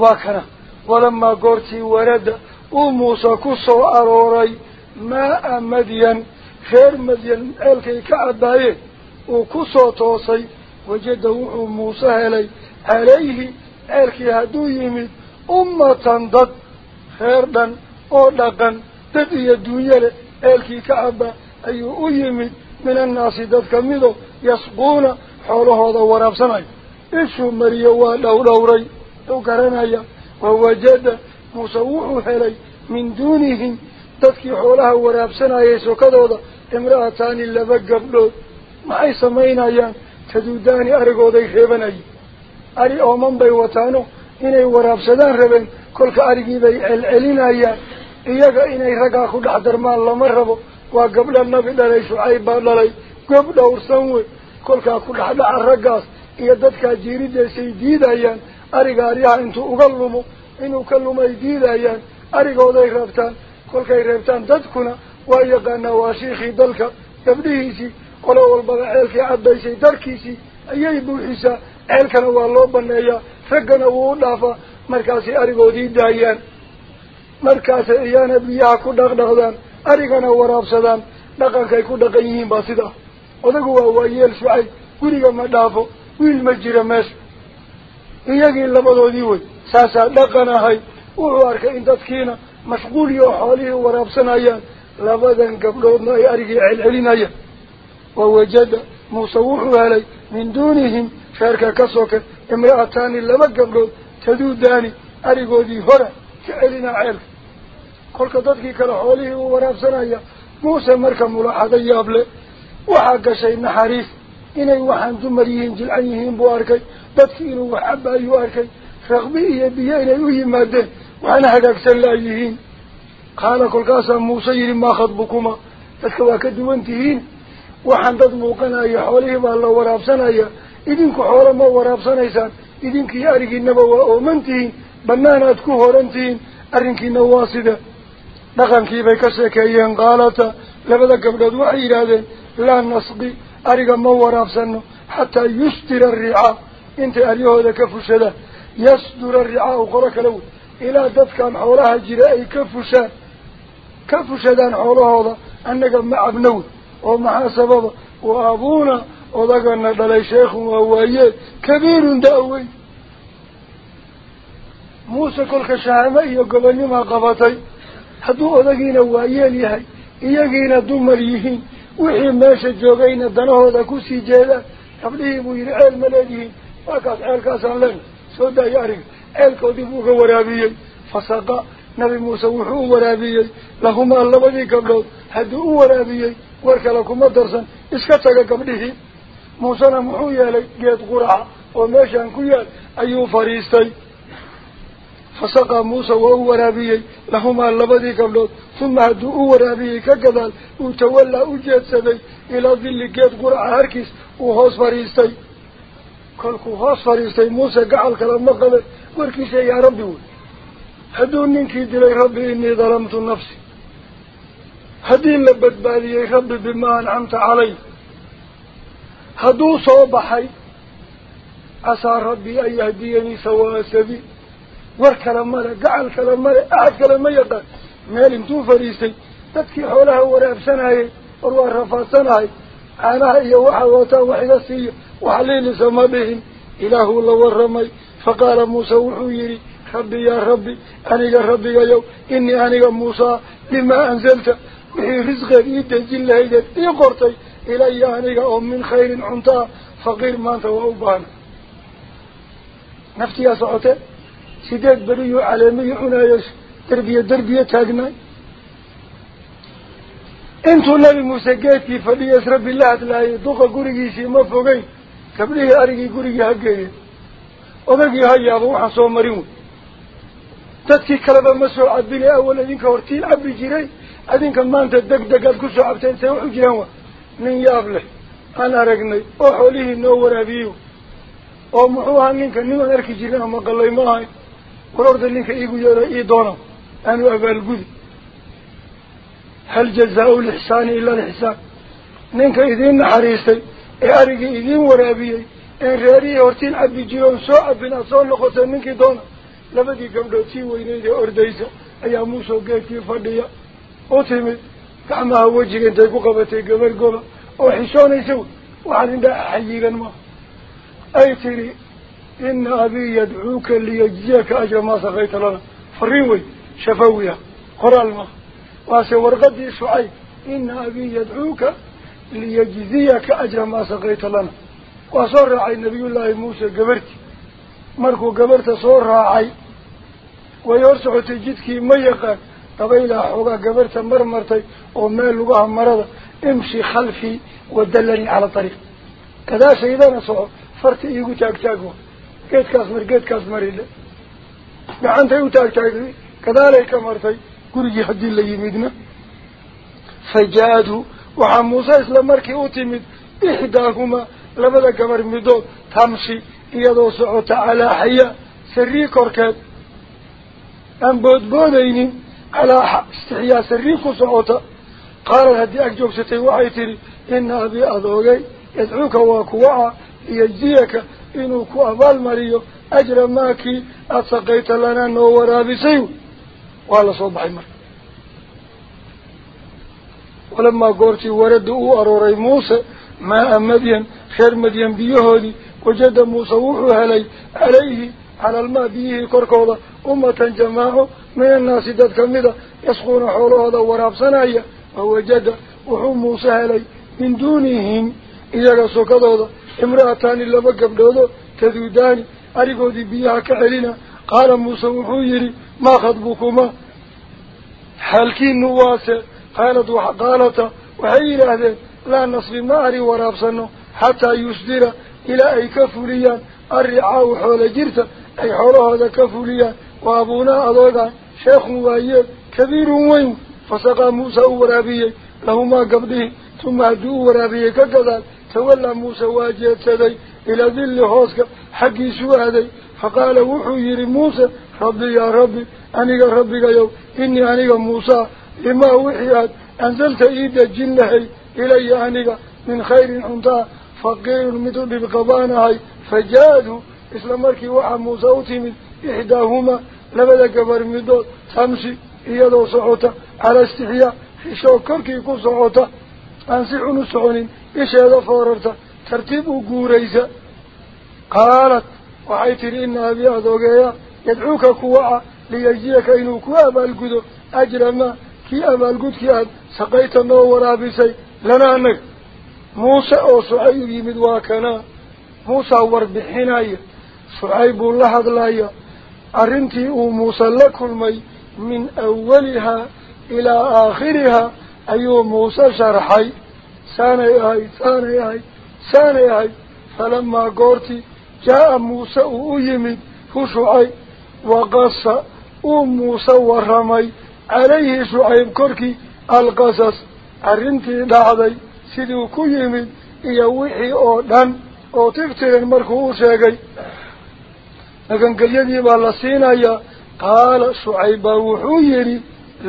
waa kana walamaa goortii warada وموسى كسو أروري ماء مدين خير مدين ألكي كأدائه وكسو توصي وجده موسى هلي عليه ألكي هدو يمد أمة ضد خير دن أولاقا تدي الدنيا ألكي كأبا أي أيمد من الناس ضد كمدو يسقون حوله دور أفسنا إشو مريوه لو لوري لو كرنايا ووجده muuse wuxuu helay min duunihim dadkii xoolaha waraabsanayay sokadooda imra'ataani laba gabdhood maxay samaynayaan taduudaani arigooday reebanayeen ari ooman bay wataano inay waraabsadaan rabeen kolka arigiibay celcelinayaan iyaga inay raggaa ku dhex darmaan lama rabo waa gabdha nabi dhalay shucayb baa dhalay gob dhowrsan wey kolkaa ku dhexdhaca raggaas iyo dadkaa jiiridaysay diidayaan ariga aryaha intuu uga lumo ka lumay diidayaan arigooday reebtaan kolkay reebtaan dadkuna waa yaqaanaa waa shiikhii dalka gabdhihiisii qolo walbaba ceelkii caddaysay darkiisii ayay buuxisaa ceelkana waa loo baneeyaa raggana wuu u dhaafaa markaasay arigoodii daayaan markaasay iyaana biyaha ku dhaqdhaqdaan arigana waraabsadaan dhaqankay ku dhaqan yihiin baa sidaa odagu waa waayeel shucayb guriga ma dhaafo wiil ma jira meesha iyagii labadoodii wey xoolihii waraabsanayaan labadan gabdhoodna ay arigii celcelinayaan wawajada muuse wuxuu helay min duunihim reerka ka soke imra'ataani laba gabdhood taduudaani arigoodii hore ka celinaa ceelka kolka dadkii kale xoolihii uu waraabsanaya muuse marka mulaxado yaable waxaa gashay naxariis inay waxaan dumar yihiin jilcan yihiin buu arkay dadkii inuu wax cabaayuu arkay iyo biyo inay u yimaadeen waxaana hagaagsan laayihiin qaala kolkaasaa muuse yidhi maa khadbukuma dadka waa ka duwan tihiin waxaan dad muuqanaya xoolihii baa la waraabsanaya idinku xoolo ma waraabsanaysaan idinkiiyo arigiinaba waa ooman tihiin banaanaad ku horan tihiin arrinkiina waa sida dhaqankiibay ka sheekeeyeen qaalata labada gabdhood waxay yidhaahdeen laa nasqi ariga ma waraabsano xataa yusdira aricaa intay aryahooda ka fushadaan يصدر الرعاء قرك لو إلى دفك عن حولها جراء كفشا كفشا دان حولها أنك مع ابنود ومع سببه. وأبونا وذلك أن دلي شيخ وهو وأوائيات كبير داوي. موسى كل شعامي يقبل ما قبطي. هدو أذكين أوائيان يهي إيقين دمريهين وحي ماشا جوغين دانه ذاكو سيجالا قبله بو علم لديه وكاس علكاسا لنه waraabiyey fasaqa nabi muuse wuxuu u waraabiyey lahumaa labadii gabdhood hadduu u waraabiyey war kale kuma darsan iska taga gabdhihii muusena muxuu yeelay geed quraca oo meeshaan ku yaal ayuu fadhiistay فسقى موسى وهو ورابيي لهما اللبدي قبلوت ثم هدو ورابيي كقدال وتولى أجيد سدي إلى ظل قيد قرع هركس كلكو هوس فريستي موسى قعل كلام مقبل وركيسي يا ربي هدو منك دلي ربي إني ظلمت نفسي. هدين لبت بالي ربي بما أنعمت علي. هدو صوبحي. عسى ربي أن يهديني سواء war kale male gacal kale male axad kale ma yaqaan meel intuu fadhiistay dadkii xoolaha waraabsanayay war waa rafaadsanahay wax iga siiyo wax liilisa ma dhihin ilaahuu la warramay faqaala muuse wuxuu yidhi rabbi yaa rabbi aniga rabbigayow inii aniga muusaa limaa anzalta wixii risqeed ii dejin lahaydeed ii qortay ilaya aniga oo min khayrin cuntaa faqiir maanta waa u baahna naftiyaa socotee sideed beriyo caleemiyo cunayo derbiye derbiye taagnaay intuu nabi muuse geedkii fadhiyees rabbi la hadlaayay duqa gurigiisii ma fogeyn gabdhihii arigii gurigii ha geeyeen odagii ha yaabo waxaan soo marin wey dadkii kaleba ma soo cabine awal idinka hortiin cabi jiray adinka maanta deg deg aad ku soo cabteen see waxu jiraan wa nin yaab leh aan aragnay oo xoolihii noo waraabiyey oo muxuu ahaa ninka nimaan arki jirin ama qalay ma ahay ورد لك هل جزاء الإحسان إلا الإحسان؟ نينك إذين حريستي إعارك إذين ورابيي إن رياري هورتين عبي جيرون سوء عبنا صور لقوة منك دونا. لبدي قبلو تي وينيدي أرديسا أيا موسو قيكي فرديا أوتيمي كعمها وجهك انت يكو قبتي قبل قبل وحشون يسوي وحن عند حييغا ما. أي تري إن أبي يدعوك ليجزيك أجر ما سقيت لنا. فريوي شفوية قرى الماء واسي ورقدي سعيد إن أبي يدعوك maa saqayta lana waa soo raacay nabiyullaahi muuse gabarhtii markuu gabarhta soo raacay way hor socotay jidkii ma yaqaan dabaylaa xoogaa gabarhta marmartay oo meel lugaha marada imshi khalfii wadallanii cala ariiq gadaashaydana soco farta iigu taagtaag wa geedkaas mar geedkaas marile gacantay u taagtaagtay gadaalay ka martay waxaa muuse isla markii u timid ixdaahumaa labada gabar midood tamshi iyadoo socota calaa xayaa sarii korkeed aan boodboodaynin calaa istixyaa sarii ku socota qaalad haddii ag joogsatay waxay tidhi ina abii adoogay yadcuuka waa kuwa ah liyajziyaka inuu ku abaalmariyo ajra maakii aada saqayta lanaa noo waraabisay وعلى صوب عمر. ولما قلت وردوا أروري موسى ماء مدين خير مدين بيهودي وجد موسى وحوه علي عليه على الماء بيه كركوضة. أمة جماعة من الناس داد كمدة يسخون حوله هذا وراب صنايا. ووجد وحو موسى علي من دونهم إذا رسوك هذا امرأتان اللبقب دوده تذوداني أريكو دي بيها كعلينا. قال موسى وحيري ما خطبكما؟ حالكين نواسة قالت وحقالت وحيري هذين لا نصب ماري ورابسنه حتى يصدر إلى أي كفوليا الرعاة حول جرت أي حول هذا كفوليا وأبونا أضغا شيخ وايه كبير وين. فسقى موسى ورابيه لهما قبضه ثم أدوه ورابيه كذلك تولى موسى واجهت سدي إلى ذل حوصك حقي سوى هذي. فقال وحو يري موسى ربي يا ربي أني ربك يو إني أني موسى إما وحيات أنزلت إيدا جنهي إلي أني من خير عمتا فقير المدود بقبانا هاي فجاده إسلامك وحا موسى أتمن إحداهما لبدا لبدك برمدود تمشي إيادو صعوتا على استحياء في شوكرك يكون صعوتا أنسيح نسعون هذا فاررتا ترتيبه قوريسا قالت adoogeeya yadcuuka kuwaca liyajziyaka inuu ku abaalgudo ajra maa kii abaalgudkii aad saqayta noo waraabisay lana annaga muuse oo shucayb u yimid waa kanaa muusaa warbixinaya shucayb buu la hadlaya arrintii uu muuse la kulmay min awalihaa ilaa aakhirihaa ayuu muuse sharxay saanay ahayd saanay ahayd saanay ahayd falamaa goortii jaa-a muuse uu u yimid hu shucayb waqasa uu muuse warramay calayhi shucayb korkii alqasas arrintii dhacday siduu ku yimid iyo wixii oo dhan oo tiftiran markuu u sheegay magangelyadii baa la siinayaa qaala shucayb baa wuxuu yidhi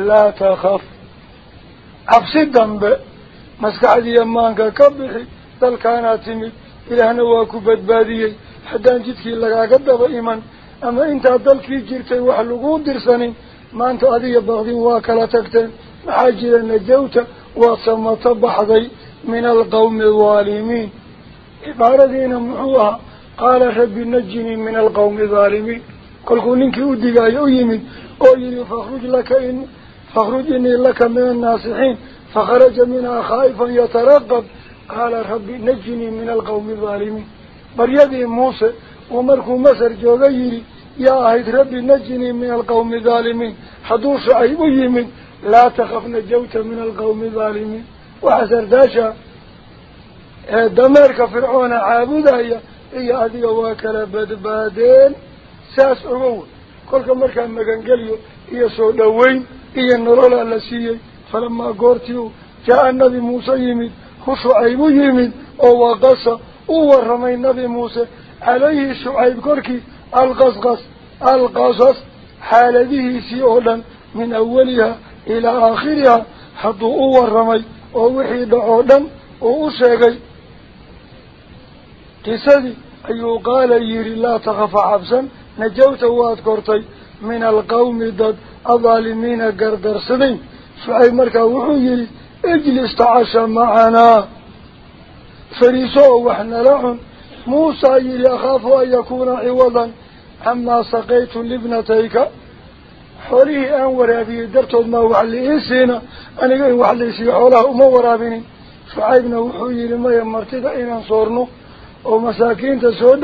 laa takhaf cabsi حدان جدكي لغاقة دبئيما أما انت عدالك جيرتي وحلقون درساني ما انت عدية بغضي واكلا تكتن عاجلا نجوتا وصمت بحضي من القوم الظالمين عبارتين محوها قال رب نجني من القوم الظالمين كل كنك أدقى أو أؤيري فاخرج لك إن فاخرج إني لك من الناصحين فخرج منها خائفا يترقب قال ربي نجني من القوم الظالمين بريدي موسى ومركو مصر جوغيري يا أهد ربي نجني من القوم الظالمين حدوش أي ويمن لا تخف نجوت من القوم الظالمين وحسر داشا دمرك فرعون عابودا يا إيا أدي واكلا بدبادين ساس أغول كلك مركا مغنقليو إيا سودوين إيا نرولا لسيي فلما قرتيو جاء النبي موسى يمن خصو أي ويمن أو وقصة ورمي النبي موسى عليه شعيب كركي القصقص القصص حال حالته سيئولا من أولها إلى آخرها حد الرمي ووحيد عودم ووشيقي تسدي أيو قال يري لا تغفى عبسا نجوت واد كرتي من القوم ضد الظالمين قردر سبين. شعيب مركا وحو يري اجلس تعشى معنا. Fariiso oo wax nala cun muusaa yidhi akhaafu an yakuuna ciwadan camaa saqaytu libnatayka xoolihii aan waraabiyey dartood maa wax liii siina aniga in wax liisiiyo xoolaha uma waraabinin shucaybna wuxuu yidhi maya martida inaan soorno oo masaakiinta soo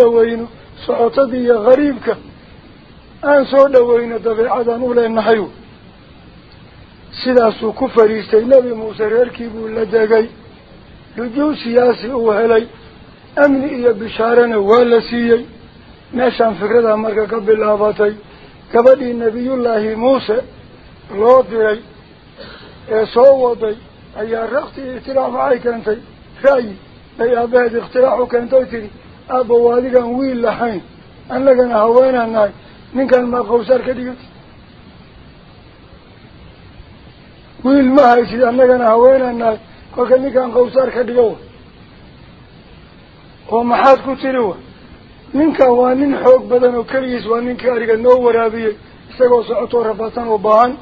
dhaweyno dabeecadaan u leenahay sidaasuu ku fadhiistay nebi muuse reerkii buu la degay helay amni iyo bishaarana waa la siiyey meeshaan fikradaa marka ka bilaabatay gabadhii nebiyullaahi muuse loo diray ee soo waday ayaa rakti ikhtilaac maxay keentay ra'yi bay aabaheed ikhtilaacu keentay tidhi aabbow adigaan wiil lahayn annagana haweenaan nahay ninkan maa qawsaar ka dhigati wiil ma haysid annagana haweenaan nahay oo maxaad ku tiri wa ninkan waa nin xoog badan oo keligiis waa ninkii ariga noo waraabiyey isagoo socotoo rafaadsan oo baahan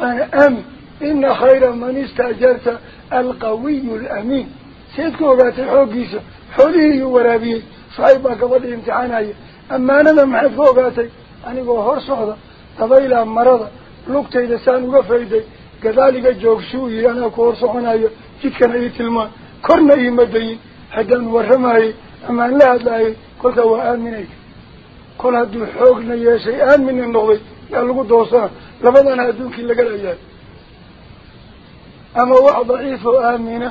waana aamin ina khayra man istaajarta alqawiyu alamiin seed ku ogaatay xooggiisa xoolihii iyuu waraabiyey shucayb baa gabadhii imtixaanaya ammaanada maxaad ku ogaatay anigoo hor socda dabaylaa marada lugtayda saan uga fayday gadaaliga joogsuu yihi anaa ku hor soconayo jidkana ii tilmaan korna iima dayin haddaan warramayey amaan la hadlaayay kolkaa waa aaminaysa kol hadduu xoogna yeeshay aamina noqday yaa lagu doosana labadana adduunkii laga layahay ama wax daciif oo aamina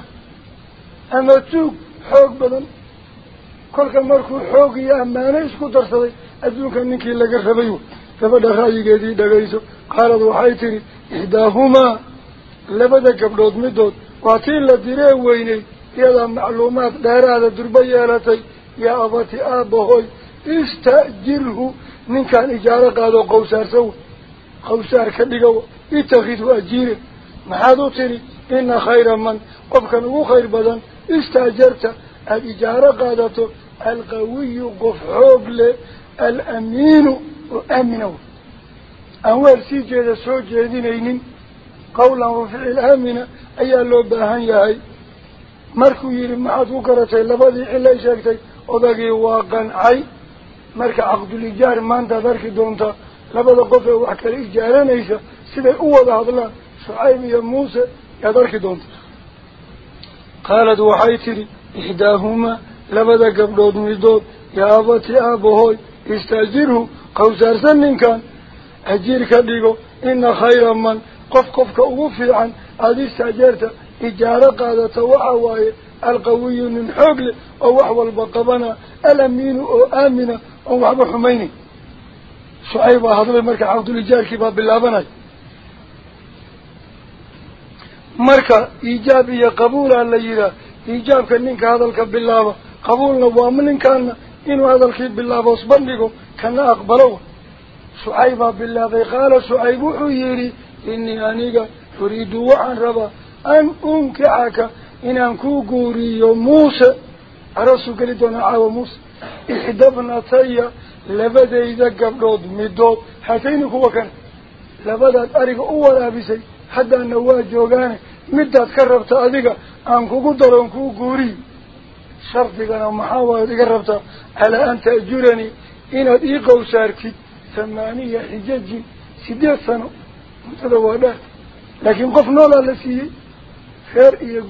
ama tuug xoog badan kolka markuu xoog iyo ammaano isku darsaday adduunka ninkii laga rabay gabadha ra'yigeedii dhagayso qaalad waxay tidhi ixdaahumaa labada gabdhood midood durbo yeelatay yaa abati aabbahoy ista'jirhu ninkaan ijaaro qaado qawsaarsaw qawsaar ka dhigaw itakidhu ajiire maxaad u tidhi ina khayra man qofkan ugu khayr badan istaajarta aada ijaaro qaadato alqawiyu qof xoog leh alamiinu oo aamina w aan weer sii jeeda soo jeedinaynin aamina ayaa loo baahan yahay markuu yidhi maxaad ku garatay labadii cilay sheegtay odagii waa qancay marka caqdulijaar maantaad arki doontaa labada qof ee wax kala ijaaranaysa siday u wada hadlaan shucayb iyo muuse yaad arki doontaa qaalad waxay tidhi ixdaahumaa labada gabdhood midood yaa abati aabahoy istaajirhu qawsaarsan ninkan ajiir ka dhigo ina khayra man قف قف كأوف عن هذه سجارته إجارة قادت وحواي القوي من حقل أو أحوال بقبنا ألمين أو آمنا أو أحب حميني. سعيبا هذا المركة عبد الإجار كباب اللابنا مركة إيجابية قبولة الليلة. إيجاب كننك هذا الكب اللابا قبولنا وامنن كان إنو هذا الكب اللابا أصبرنكم كان أقبلوه سعيبا بالله قال سعيب حييري aniga uriidu waxaan rabaa an unkixaka inaan ku guuriyo muuse arasuu geli doonaa caawa muuse ixdabnataya labadayda gabdhood midood hatayni kuwa kane labadaad ariga u waraabisay haddaana waa joogaane midaad ka rabta adiga aan kugu daroon kuu guuriyo shardigana maxaa waaad iga rabtaa calaa an ta'juranii inaad ii qowsaartid thamaaniya xijajin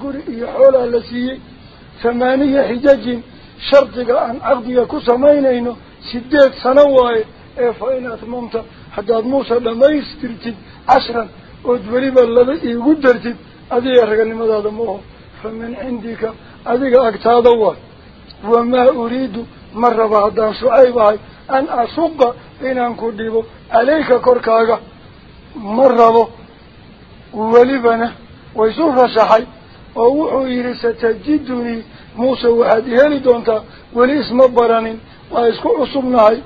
guri iyo xoolaa la siiyey thamaaniya xijajin shardiga aan caqdiga ku samaynayno sideed sano waaye ee fa in atmamta haddaad muuse dhamaystirtid cashran ood weliba laba iigu dartid adiga raganimadaada ma oho fa min cindika adiga agtaada waay wamaa uriidu ma raba haddaan shucayb ahay an asuqa inaan ku dhibo caleyka korkaaga مرضه ولبنه ويصور فسحي ووحوه إلي ستجدني موسى وحد يهلي دونتا ولي اسم براني ويسكو عصبناي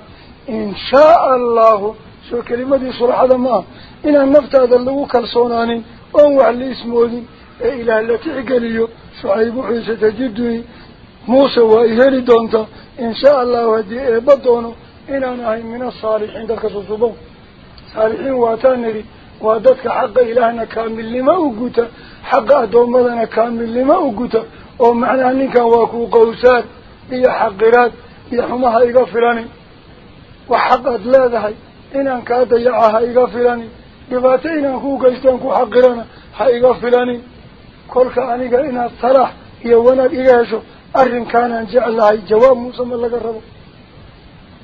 إن شاء الله شو كلمة دي صراحة ما إن النفط هذا اللي وكالصوناني ووح اللي اسمه إلى التي عقليه شعيب وحي ستجدني موسى وإهلي دونتا إن شاء الله هدي إبادونه إلى نهي من الصالحين دكتو صبوه u guta oo macnaha ninkan waa kuu qawsaar iyo xaqiraad iyo xumaha iga filanin wax xaq aad leedahay inaan kaa dayaca ha iga filanin dhibaato inaan kuu geystaan ku xaqirana ha iga filanin kolka aniga inaad salaax iyo wanaag iga hesho arrinkaanaan jeclahay jawaab muuse ma laga rabo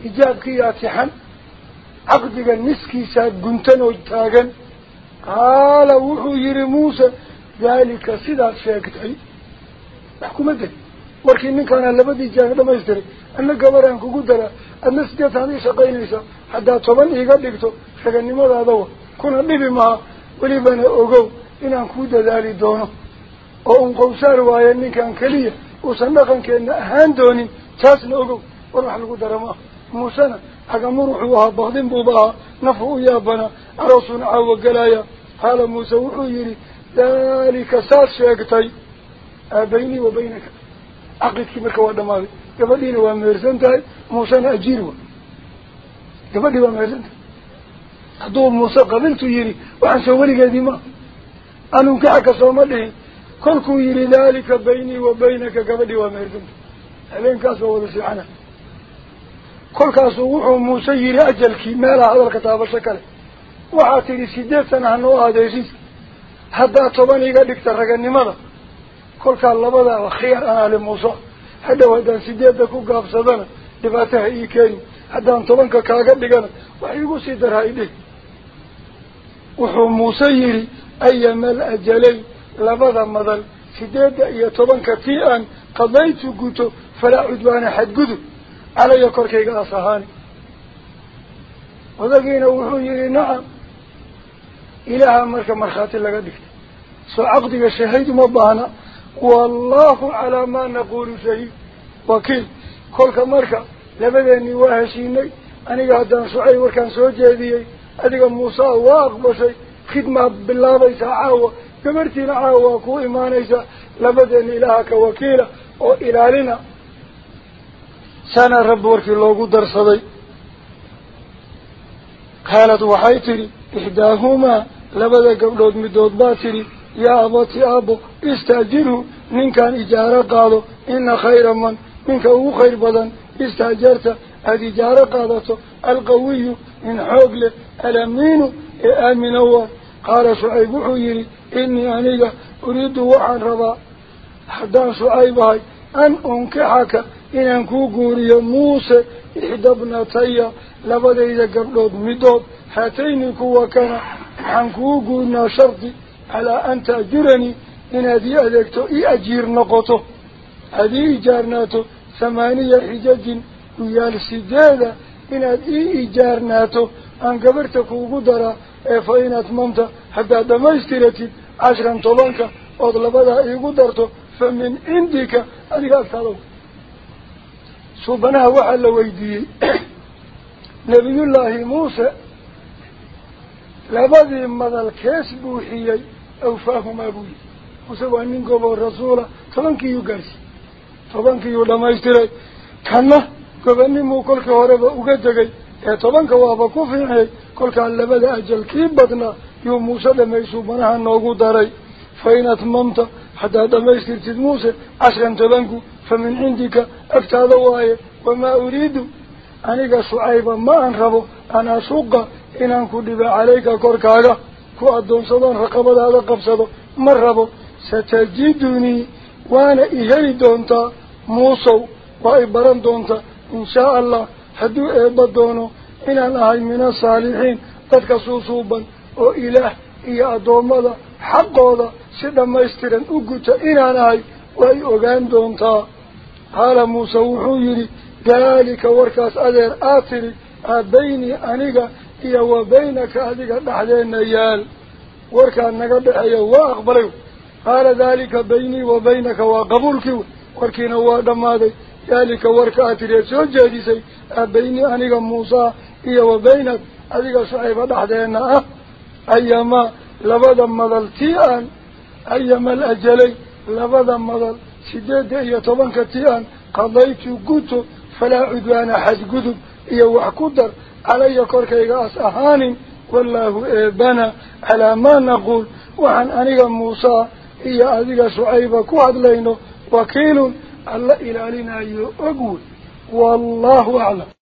ijaabkii atixan caqdiga niskiisaa guntan oo taagan qaala wuxuu yihi muuse daalika sidaad sheegtay wax kuma deg warkii ninkaana labadii jaan dhamaystiray adna gabaraan kugu daraa adna sideetaan ii shaqaynaysaa haddaad toban iiga dhigto raganimadaadawa kuna dhibi maha welibana ogow inaan kuu dadaali doono oo un qowsaar waaye ninkan keliya uusan dhaqankeenna ahaan doonin taasna ogow war wax lagu dara maaha muusena yidhi daalika saad sheegtay baynii wa baynaka caqidkii marka waa dhamaaday gabadhiina waa mehersan tahay muusena ajiir wa gabadhii waa mehersan tahay hadduu muuse qabiltu yidhi waxaan soo weligeedii ma anunkaxaka sooma dhihin kolkuu yidhi daalika baynii wa baynaka gabadhii waa mehersan tahay habeenkaas waa wada siixana kolkaasuu wuxuu muuse yidhi ajalkii meelaha hadalka taabasho kale waxaa tidhi sideed sana hanoo adeeshiis haddaa toban iga dhigta raganimada kolkaa labadaaba khiyaar anaale muuse hadhow haddaan sideedda ku gaabsadana dhibaataha ii keeni haddaan tobanka kaaga dhigana wax iigu sii darha idhih wuxuu muuse yidhi ayamal ajalayn labada madal sideedda iyo tobanka tii aan qadaytu guto falaa cudwaana xadgudub nacam ilaaha marka markhaati laga dhigtay soo caqdiga shahiid uma baahna wallahu calaa maa naqulu shahiid wakiil kolka marka labadeennii waa heshiinay aniga haddaan shucay warkaan soo jeediyey adiga muuse waa aqbashay khidmaa bilaabaysaa caawa gabartiina caawa waa kuu imaanaysaa labadeenni ilaaha ka wakiila oo ilaalina qaalad waxay tidhi ixdaahumaa labada gabdhood midood baa tidhi yaa abati aabbo istaajirhu ninkaan ijaaro qaado ina khayra man ninka ugu khayr badan istaajarta aada ijaaro qaadato alqawiyu in xoog leh alamiinu ee aamina waa qaala shucayb wuxuu yidhi inii aniga uriidu waxaan rabaa haddaan shucayb ahay an unkixaka midood haatayni kuwa kana waxaan kuu guurnaa shardi calaa an taajuranii inaad ii adeegto ii ajiir noqoto aada ii ijaarnaato thamaaniya xijajin guyaal sideeda inaad ii ijaarnaato aan gabarhta kuugu daraa ee fa in atmamta haddaad dhamaystiratid cashran tobanka ood labadaa iigu darto fa min cindika adiga agtaada waxaa la weydiiyey nebiyullaahi muuse labadii madal kees buuxiyey awfaahumaa buu yihi muuse waa nin goboo rasuula tobankiiyuu gaarsiiyey tobankiiyuu dhamaystiray kana gobanimuu kolkii horeba uga tegay ee tobanka waaba ku fiicnay kolkaa labada ajal kii badnaa yuu muuse dhamay suubanaha noogu daray fa in atmamta haddaad dhamaystirtid muuse cashran tobanku فمن عندك أكتاد واي وما أريد أنك شعيبا ما أن ربو أنا أسوق إن أنكو عليك كوركاغا كو أدون صدان رقبة هذا قبصدو من ربو ستجدني وأنا إهلي دونتا موسو وإبران دونتا إن شاء الله حدو إيبا دونو إن أنا من الصالحين قد كسوصوبا وإله إيا أدومدا حقودا سيدا ما يسترن أقوتا إن أنا وهي أغان دونتا قال موسى وحويري ذلك وركاس أدير آتري أبيني أنيقا إيا وبينك أديقا دحدين نيال وركا أنيقا بحيا وأقبلي قال ذلك بيني وبينك وقبولك وركينا وادمادي ذلك وركا أتري سوى جهدسي أبيني أنيقا موسى إيا وبينك أديقا صعيبا دحدين أيما لبدا مضلتيا أيما الأجلي iyo tobanka tii aan qadaytu guto falaa cudwaana xadgudub iyo wax ku dar calaya korkayga as ahaanin wallaahu eebana calaa maa naquul waxaan aniga muusaa iyo adiga shucayba ku hadlayno wakiilun alla ilaalinayo og wey wallaahu aclam